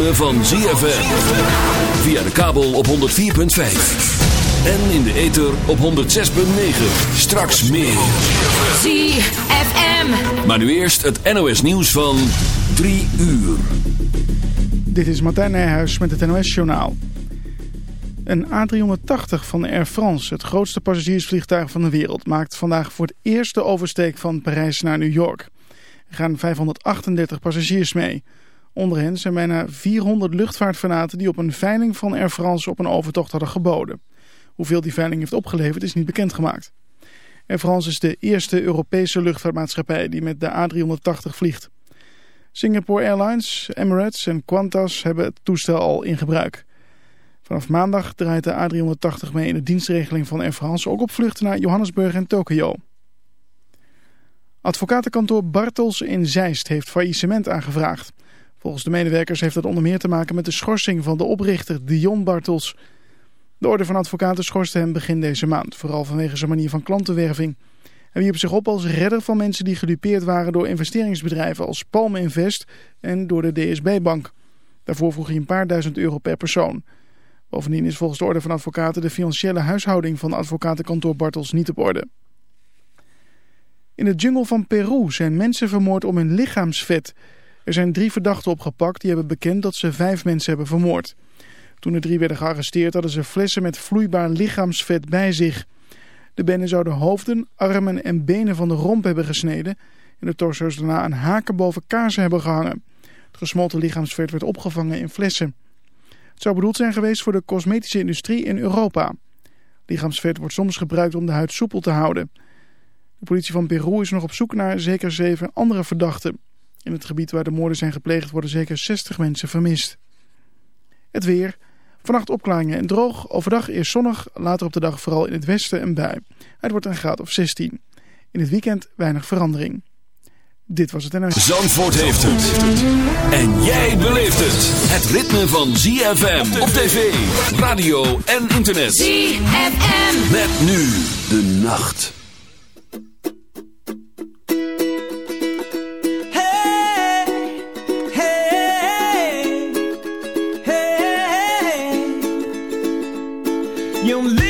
ritme van ZFM. Via de kabel op 104.5. En in de ether op 106.9. Straks meer. ZFM. Maar nu eerst het NOS nieuws van 3 uur. Dit is Martijn Nijhuis met het NOS-journaal. Een A380 van Air France, het grootste passagiersvliegtuig van de wereld... maakt vandaag voor het eerst de oversteek van Parijs naar New York. Er gaan 538 passagiers mee. Onder hen zijn bijna 400 luchtvaartfanaten die op een veiling van Air France op een overtocht hadden geboden. Hoeveel die veiling heeft opgeleverd is niet bekendgemaakt. Air France is de eerste Europese luchtvaartmaatschappij die met de A380 vliegt. Singapore Airlines, Emirates en Qantas hebben het toestel al in gebruik. Vanaf maandag draait de A380 mee in de dienstregeling van Air France ook op vluchten naar Johannesburg en Tokio. Advocatenkantoor Bartels in Zeist heeft faillissement aangevraagd. Volgens de medewerkers heeft dat onder meer te maken met de schorsing van de oprichter Dion Bartels. De orde van advocaten schorste hem begin deze maand, vooral vanwege zijn manier van klantenwerving. Hij wierp zich op als redder van mensen die gedupeerd waren door investeringsbedrijven als Palm Invest en door de DSB-bank. Daarvoor vroeg hij een paar duizend euro per persoon. Bovendien is volgens de orde van advocaten de financiële huishouding van advocatenkantoor Bartels niet op orde. In de jungle van Peru zijn mensen vermoord om hun lichaamsvet. Er zijn drie verdachten opgepakt die hebben bekend dat ze vijf mensen hebben vermoord. Toen de drie werden gearresteerd hadden ze flessen met vloeibaar lichaamsvet bij zich. De benen zouden hoofden, armen en benen van de romp hebben gesneden... en de torso's daarna aan haken boven kaarsen hebben gehangen. Het gesmolten lichaamsvet werd opgevangen in flessen. Het zou bedoeld zijn geweest voor de cosmetische industrie in Europa. Lichaamsvet wordt soms gebruikt om de huid soepel te houden. De politie van Peru is nog op zoek naar zeker zeven andere verdachten. In het gebied waar de moorden zijn gepleegd worden zeker 60 mensen vermist. Het weer. Vannacht opklaringen en droog. Overdag eerst zonnig, later op de dag vooral in het westen een bui. Het wordt een graad of 16. In het weekend weinig verandering. Dit was het en Zandvoort heeft het. En jij beleeft het. Het ritme van ZFM op tv, radio en internet. ZFM. Met nu de nacht. you leave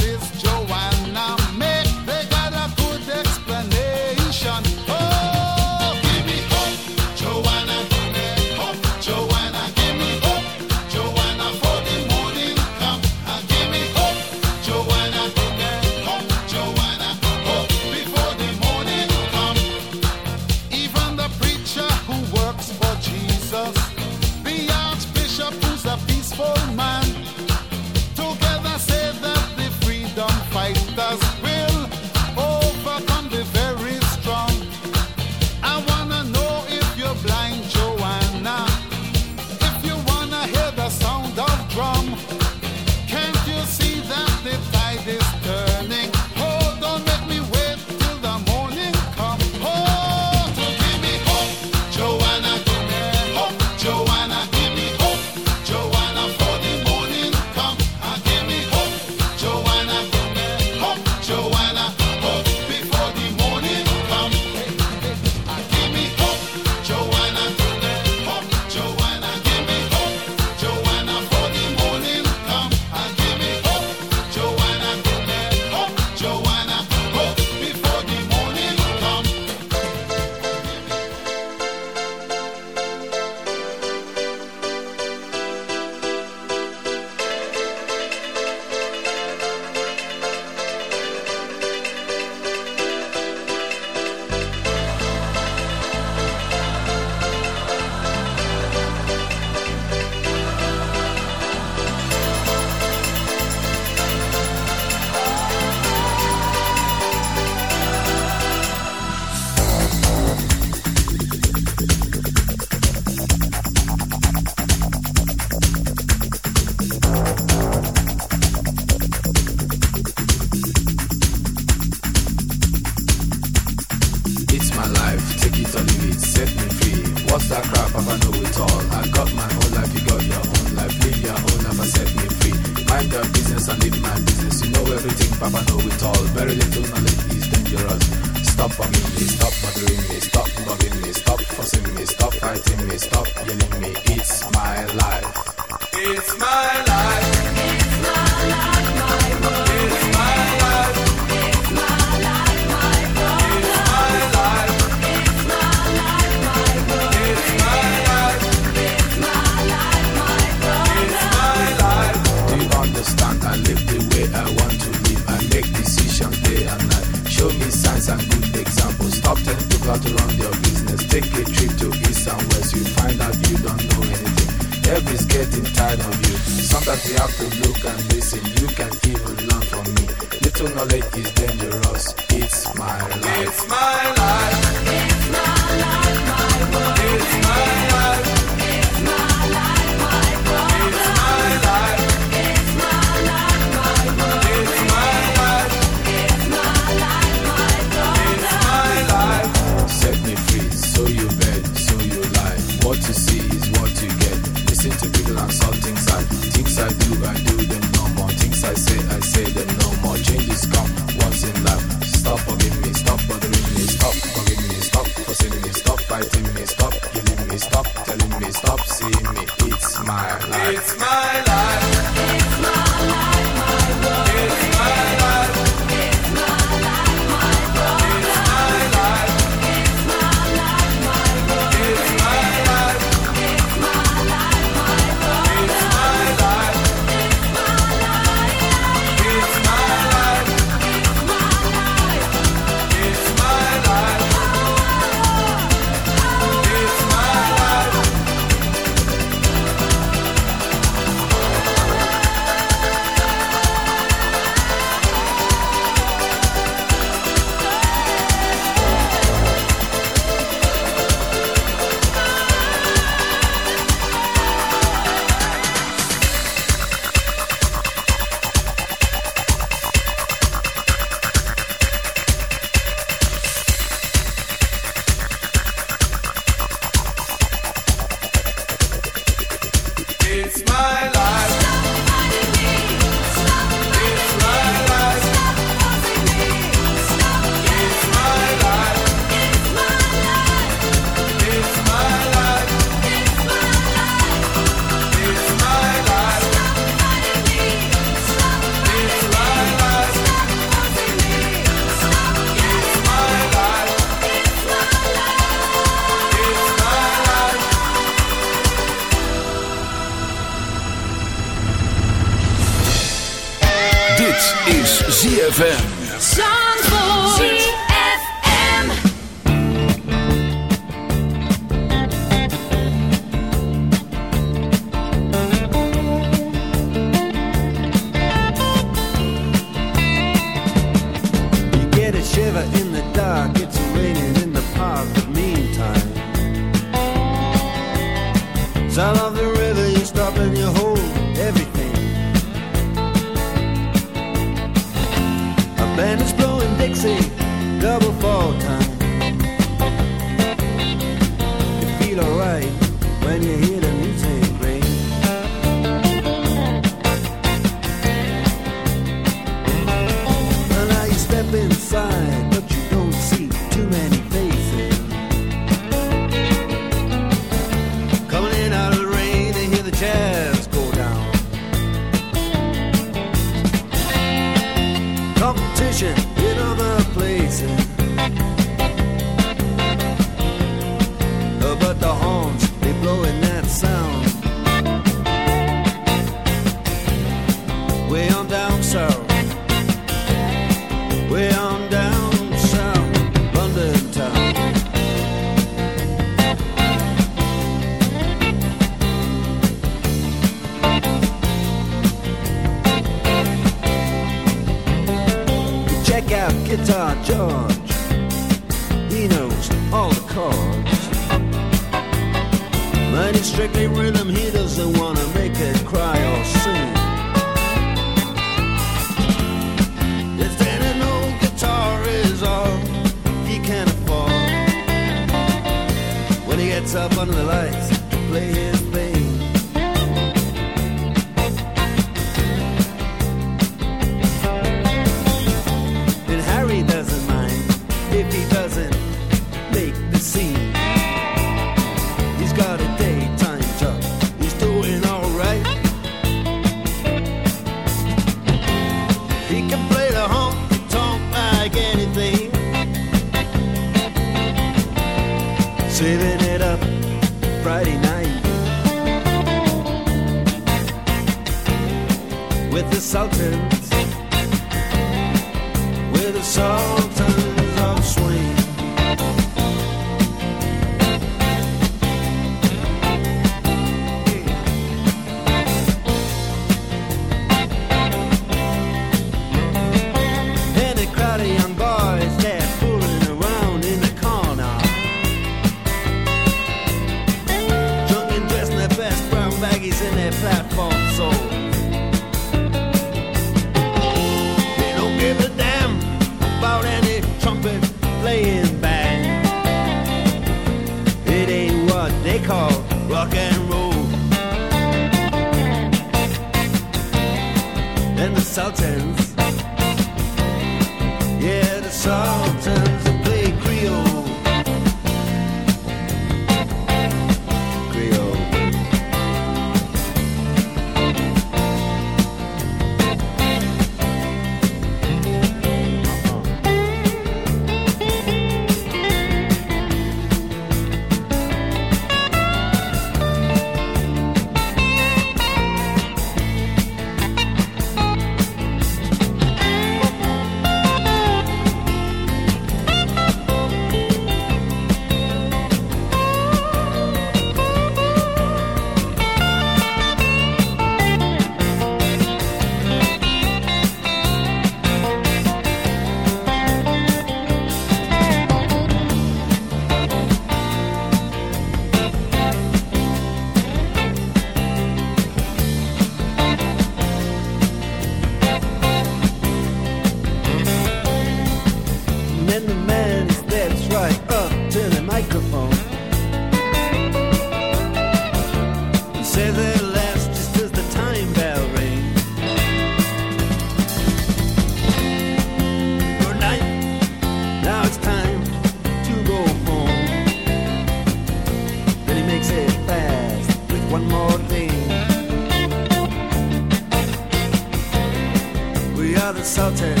exalted.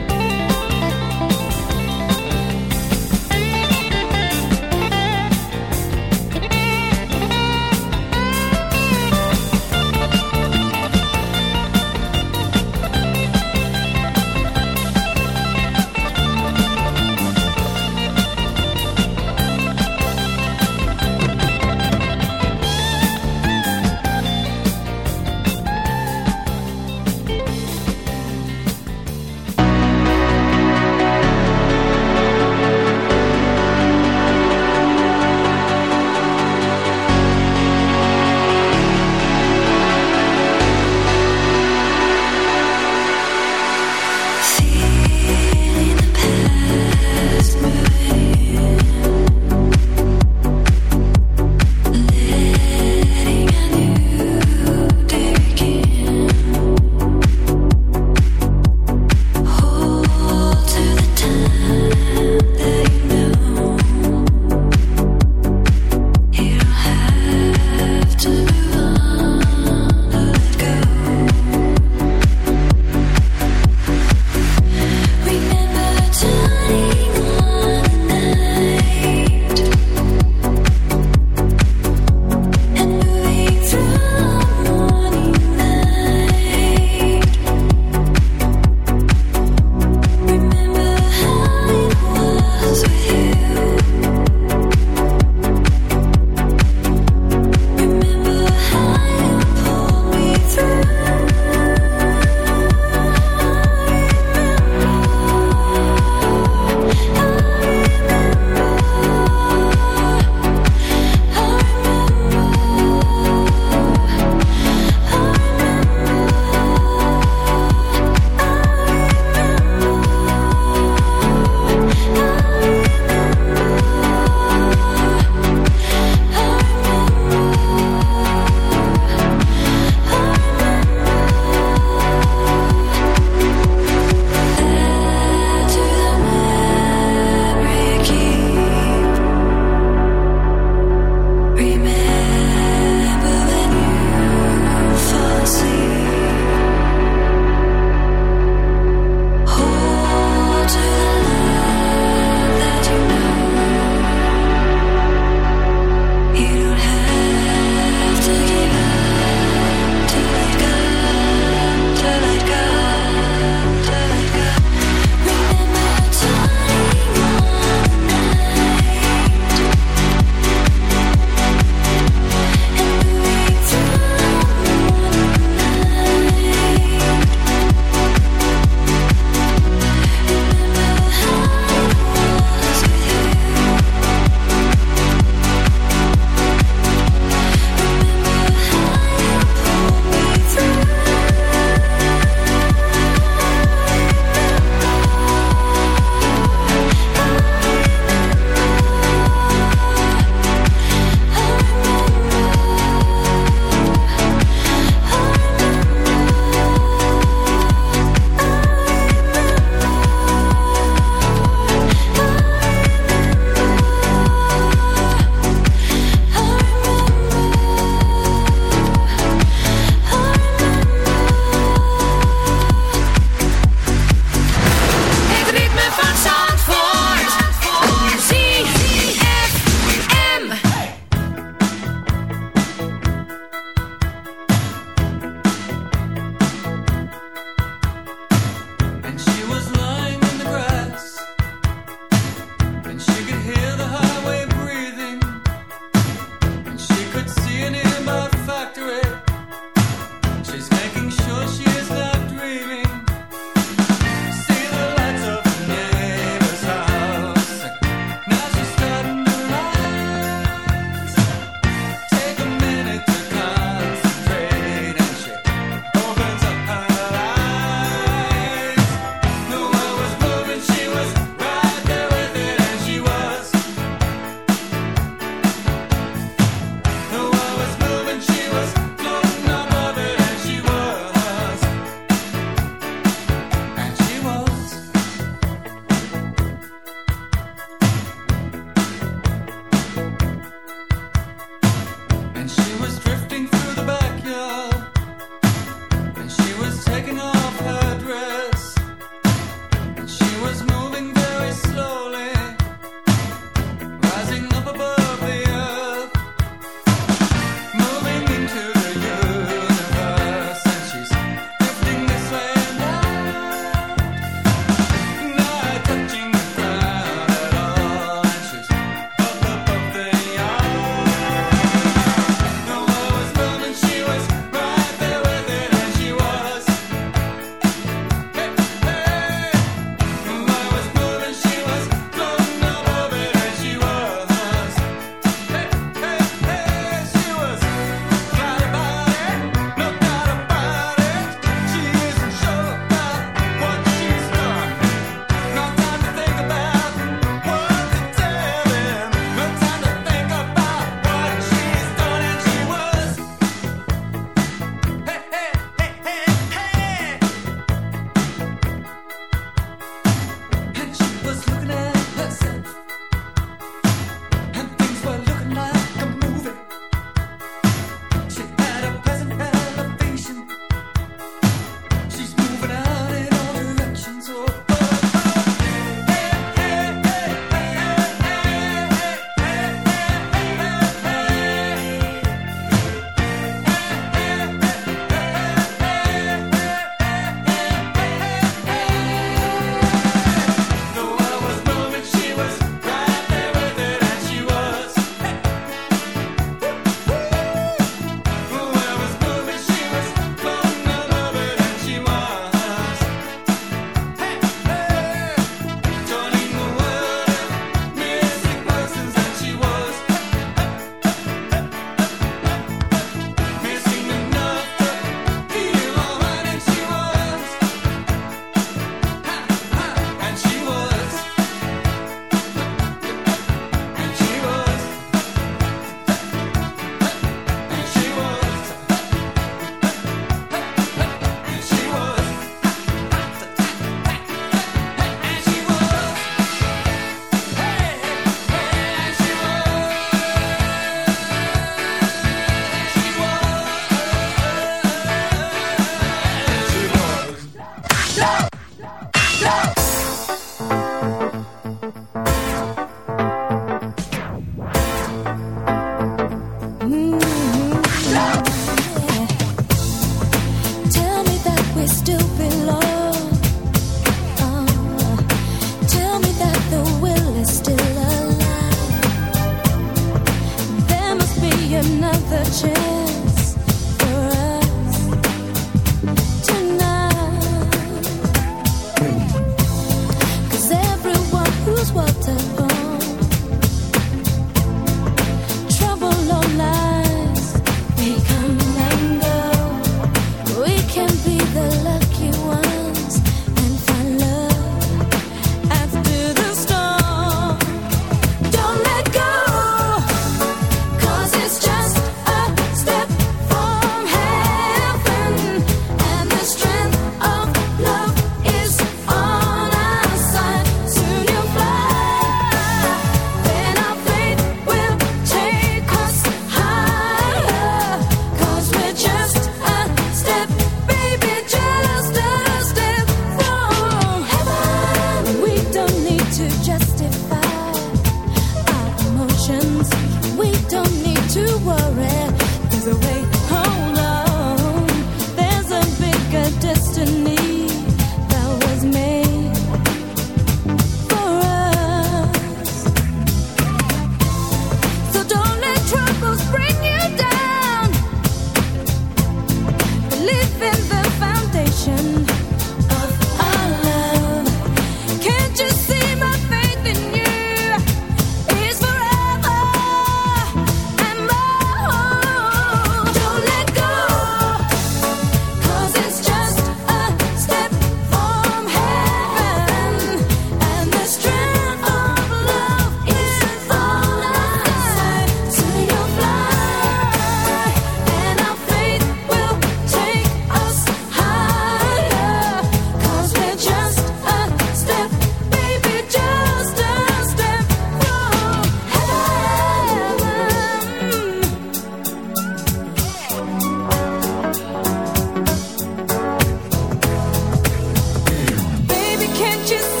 what you say.